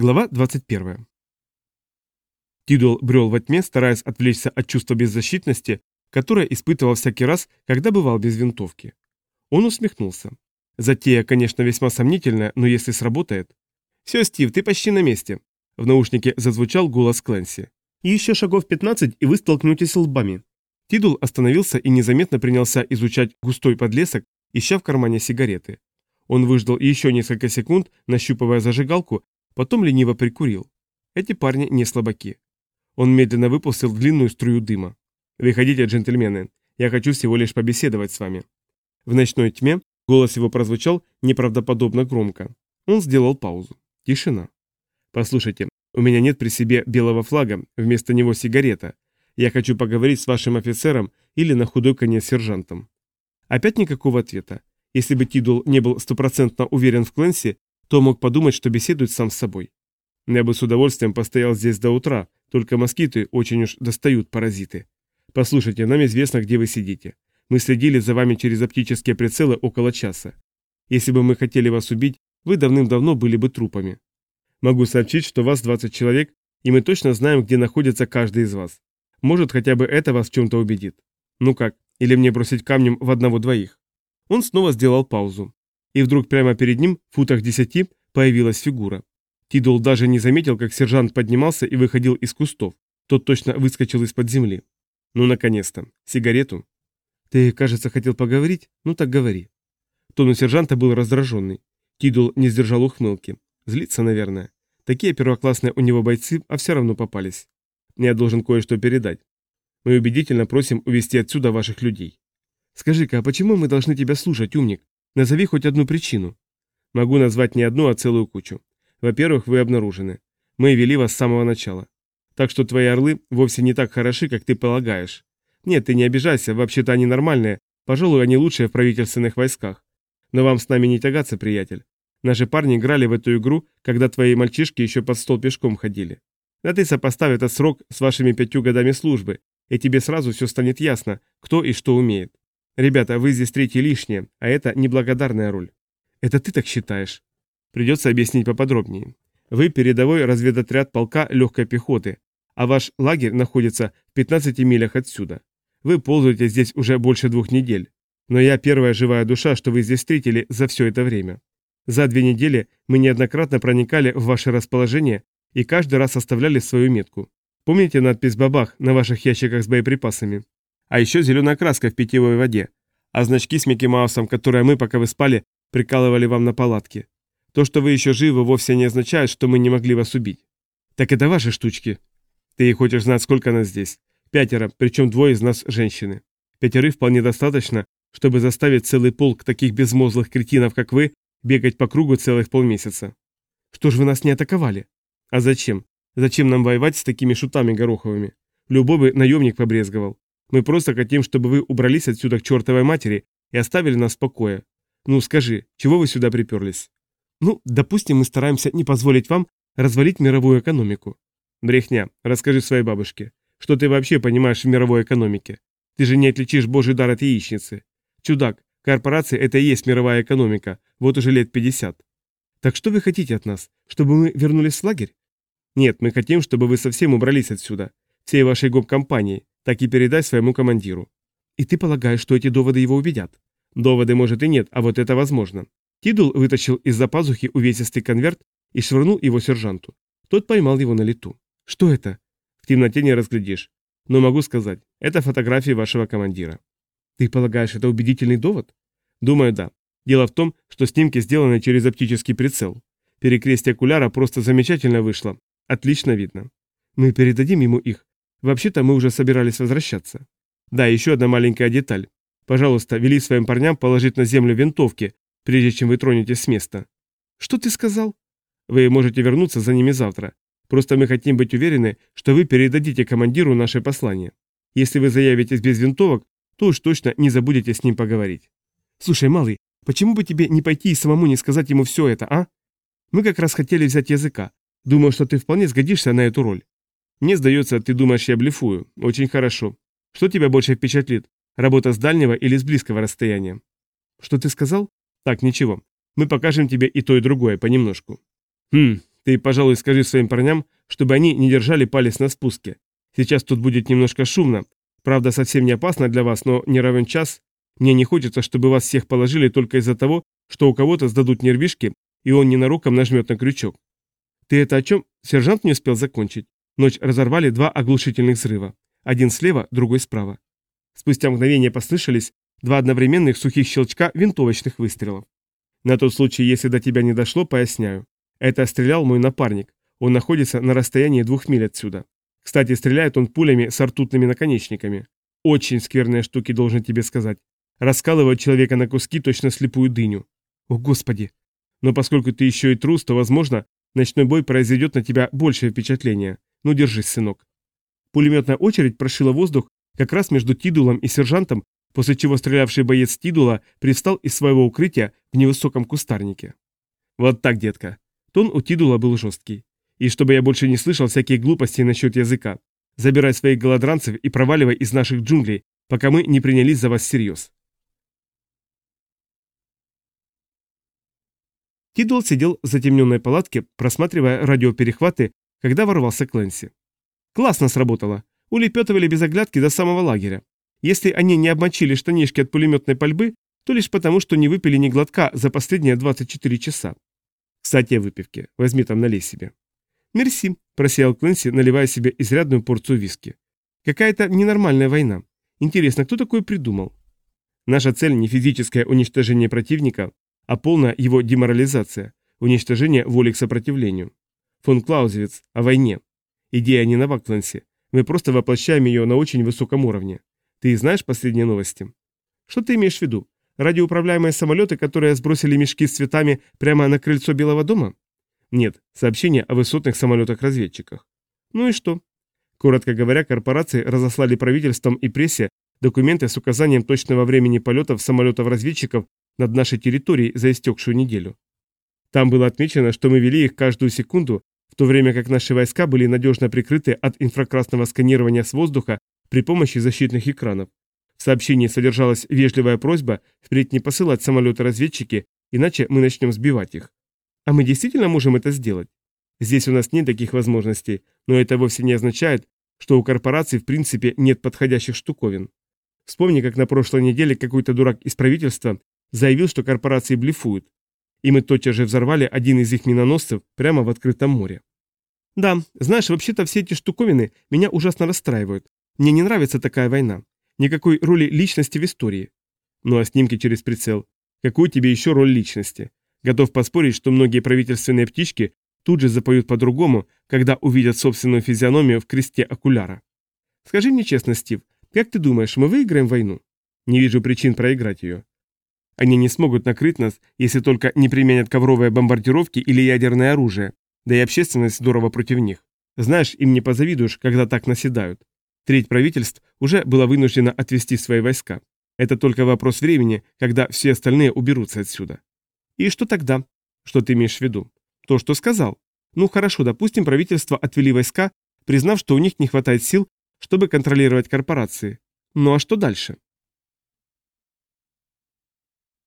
Глава 21. Тидуэлл брел во тьме, стараясь отвлечься от чувства беззащитности, которое испытывал всякий раз, когда бывал без винтовки. Он усмехнулся. Затея, конечно, весьма сомнительная, но если сработает... «Все, Стив, ты почти на месте!» В наушнике зазвучал голос Клэнси. «И еще шагов 15, и вы столкнетесь лбами». Тидул остановился и незаметно принялся изучать густой подлесок, ища в кармане сигареты. Он выждал еще несколько секунд, нащупывая зажигалку, потом лениво прикурил. Эти парни не слабаки. Он медленно выпустил длинную струю дыма. «Выходите, джентльмены, я хочу всего лишь побеседовать с вами». В ночной тьме голос его прозвучал неправдоподобно громко. Он сделал паузу. Тишина. «Послушайте, у меня нет при себе белого флага, вместо него сигарета. Я хочу поговорить с вашим офицером или на худой конец сержантом». Опять никакого ответа. Если бы Тидул не был стопроцентно уверен в Кленси, то мог подумать, что беседует сам с собой. Я бы с удовольствием постоял здесь до утра, только москиты очень уж достают паразиты. Послушайте, нам известно, где вы сидите. Мы следили за вами через оптические прицелы около часа. Если бы мы хотели вас убить, вы давным-давно были бы трупами. Могу сообщить, что вас 20 человек, и мы точно знаем, где находится каждый из вас. Может, хотя бы это вас в чем-то убедит. Ну как, или мне бросить камнем в одного-двоих? Он снова сделал паузу и вдруг прямо перед ним, в футах десяти, появилась фигура. Тидол даже не заметил, как сержант поднимался и выходил из кустов. Тот точно выскочил из-под земли. Ну, наконец-то. Сигарету? Ты, кажется, хотел поговорить? Ну так говори. Тон у сержанта был раздраженный. Тидул не сдержал ухмылки. Злится, наверное. Такие первоклассные у него бойцы, а все равно попались. Я должен кое-что передать. Мы убедительно просим увести отсюда ваших людей. Скажи-ка, а почему мы должны тебя слушать, умник? Назови хоть одну причину. Могу назвать не одну, а целую кучу. Во-первых, вы обнаружены. Мы вели вас с самого начала. Так что твои орлы вовсе не так хороши, как ты полагаешь. Нет, ты не обижайся, вообще-то они нормальные, пожалуй, они лучшие в правительственных войсках. Но вам с нами не тягаться, приятель. Наши парни играли в эту игру, когда твои мальчишки еще под стол пешком ходили. А ты сопоставь этот срок с вашими пятью годами службы, и тебе сразу все станет ясно, кто и что умеет. Ребята, вы здесь третьи лишние, а это неблагодарная роль. Это ты так считаешь? Придется объяснить поподробнее. Вы передовой разведотряд полка легкой пехоты, а ваш лагерь находится в 15 милях отсюда. Вы ползаете здесь уже больше двух недель. Но я первая живая душа, что вы здесь встретили за все это время. За две недели мы неоднократно проникали в ваше расположение и каждый раз оставляли свою метку. Помните надпись «Бабах» на ваших ящиках с боеприпасами? А еще зеленая краска в питьевой воде. А значки с Микки Маусом, которые мы, пока вы спали, прикалывали вам на палатке. То, что вы еще живы, вовсе не означает, что мы не могли вас убить. Так это ваши штучки. Ты хочешь знать, сколько нас здесь? Пятеро, причем двое из нас женщины. Пятерых вполне достаточно, чтобы заставить целый полк таких безмозглых кретинов, как вы, бегать по кругу целых полмесяца. Что ж вы нас не атаковали? А зачем? Зачем нам воевать с такими шутами гороховыми? Любой бы наемник побрезговал. Мы просто хотим, чтобы вы убрались отсюда к чертовой матери и оставили нас в покое. Ну, скажи, чего вы сюда приперлись? Ну, допустим, мы стараемся не позволить вам развалить мировую экономику. Брехня, расскажи своей бабушке. Что ты вообще понимаешь в мировой экономике? Ты же не отличишь божий дар от яичницы. Чудак, корпорации это и есть мировая экономика, вот уже лет 50. Так что вы хотите от нас? Чтобы мы вернулись в лагерь? Нет, мы хотим, чтобы вы совсем убрались отсюда. Всей вашей гоп-компанией так и передай своему командиру. И ты полагаешь, что эти доводы его убедят? Доводы, может, и нет, а вот это возможно. Тидул вытащил из-за пазухи увесистый конверт и швырнул его сержанту. Тот поймал его на лету. Что это? В темноте не разглядишь. Но могу сказать, это фотографии вашего командира. Ты полагаешь, это убедительный довод? Думаю, да. Дело в том, что снимки сделаны через оптический прицел. Перекрестие окуляра просто замечательно вышло. Отлично видно. Мы передадим ему их, Вообще-то мы уже собирались возвращаться. Да, еще одна маленькая деталь. Пожалуйста, вели своим парням положить на землю винтовки, прежде чем вы тронетесь с места. Что ты сказал? Вы можете вернуться за ними завтра. Просто мы хотим быть уверены, что вы передадите командиру наше послание. Если вы заявитесь без винтовок, то уж точно не забудете с ним поговорить. Слушай, малый, почему бы тебе не пойти и самому не сказать ему все это, а? Мы как раз хотели взять языка. Думаю, что ты вполне сгодишься на эту роль. Мне сдается, ты думаешь, я блефую. Очень хорошо. Что тебя больше впечатлит? Работа с дальнего или с близкого расстояния? Что ты сказал? Так, ничего. Мы покажем тебе и то, и другое, понемножку. Хм, Ты, пожалуй, скажи своим парням, чтобы они не держали палец на спуске. Сейчас тут будет немножко шумно. Правда, совсем не опасно для вас, но не равен час. Мне не хочется, чтобы вас всех положили только из-за того, что у кого-то сдадут нервишки, и он ненароком нажмет на крючок. Ты это о чем? Сержант не успел закончить. Ночь разорвали два оглушительных взрыва. Один слева, другой справа. Спустя мгновение послышались два одновременных сухих щелчка винтовочных выстрелов. На тот случай, если до тебя не дошло, поясняю. Это стрелял мой напарник. Он находится на расстоянии двух миль отсюда. Кстати, стреляет он пулями с ртутными наконечниками. Очень скверные штуки, должен тебе сказать. Раскалывают человека на куски, точно слепую дыню. О, Господи! Но поскольку ты еще и трус, то, возможно, ночной бой произведет на тебя большее впечатление. Ну, держись, сынок. Пулеметная очередь прошила воздух как раз между Тидулом и сержантом, после чего стрелявший боец Тидула привстал из своего укрытия в невысоком кустарнике. Вот так, детка. Тон у Тидула был жесткий. И чтобы я больше не слышал всякие глупости насчет языка. Забирай своих голодранцев и проваливай из наших джунглей, пока мы не принялись за вас всерьез. Тидуэлл сидел в затемненной палатке, просматривая радиоперехваты, когда ворвался Кленси. «Классно сработало. Улепетывали без оглядки до самого лагеря. Если они не обмочили штанишки от пулеметной пальбы, то лишь потому, что не выпили ни глотка за последние 24 часа. Кстати, о выпивке. Возьми там, налей себе». «Мерси», – просиял Кленси, наливая себе изрядную порцию виски. «Какая-то ненормальная война. Интересно, кто такое придумал?» Наша цель не физическое уничтожение противника, а полная его деморализация, уничтожение воли к сопротивлению. Фон Клаузевиц о войне. Идея не на Ваклансе. Мы просто воплощаем ее на очень высоком уровне. Ты знаешь последние новости? Что ты имеешь в виду? Радиоуправляемые самолеты, которые сбросили мешки с цветами прямо на крыльцо Белого дома? Нет, сообщение о высотных самолетах-разведчиках. Ну и что? Коротко говоря, корпорации разослали правительствам и прессе документы с указанием точного времени полетов самолетов-разведчиков над нашей территорией за истекшую неделю. Там было отмечено, что мы вели их каждую секунду, в то время как наши войска были надежно прикрыты от инфракрасного сканирования с воздуха при помощи защитных экранов. В сообщении содержалась вежливая просьба впредь не посылать самолеты-разведчики, иначе мы начнем сбивать их. А мы действительно можем это сделать? Здесь у нас нет таких возможностей, но это вовсе не означает, что у корпораций в принципе нет подходящих штуковин. Вспомни, как на прошлой неделе какой-то дурак из правительства заявил, что корпорации блефуют, и мы тотчас же взорвали один из их миноносцев прямо в открытом море. Да, знаешь, вообще-то все эти штуковины меня ужасно расстраивают. Мне не нравится такая война. Никакой роли личности в истории. Ну а снимки через прицел. Какую тебе еще роль личности? Готов поспорить, что многие правительственные птички тут же запоют по-другому, когда увидят собственную физиономию в кресте окуляра. Скажи мне честно, Стив, как ты думаешь, мы выиграем войну? Не вижу причин проиграть ее. Они не смогут накрыть нас, если только не применят ковровые бомбардировки или ядерное оружие, да и общественность здорово против них. Знаешь, им не позавидуешь, когда так наседают. Треть правительств уже была вынуждена отвести свои войска. Это только вопрос времени, когда все остальные уберутся отсюда. И что тогда? Что ты имеешь в виду? То, что сказал. Ну хорошо, допустим, правительство отвели войска, признав, что у них не хватает сил, чтобы контролировать корпорации. Ну а что дальше?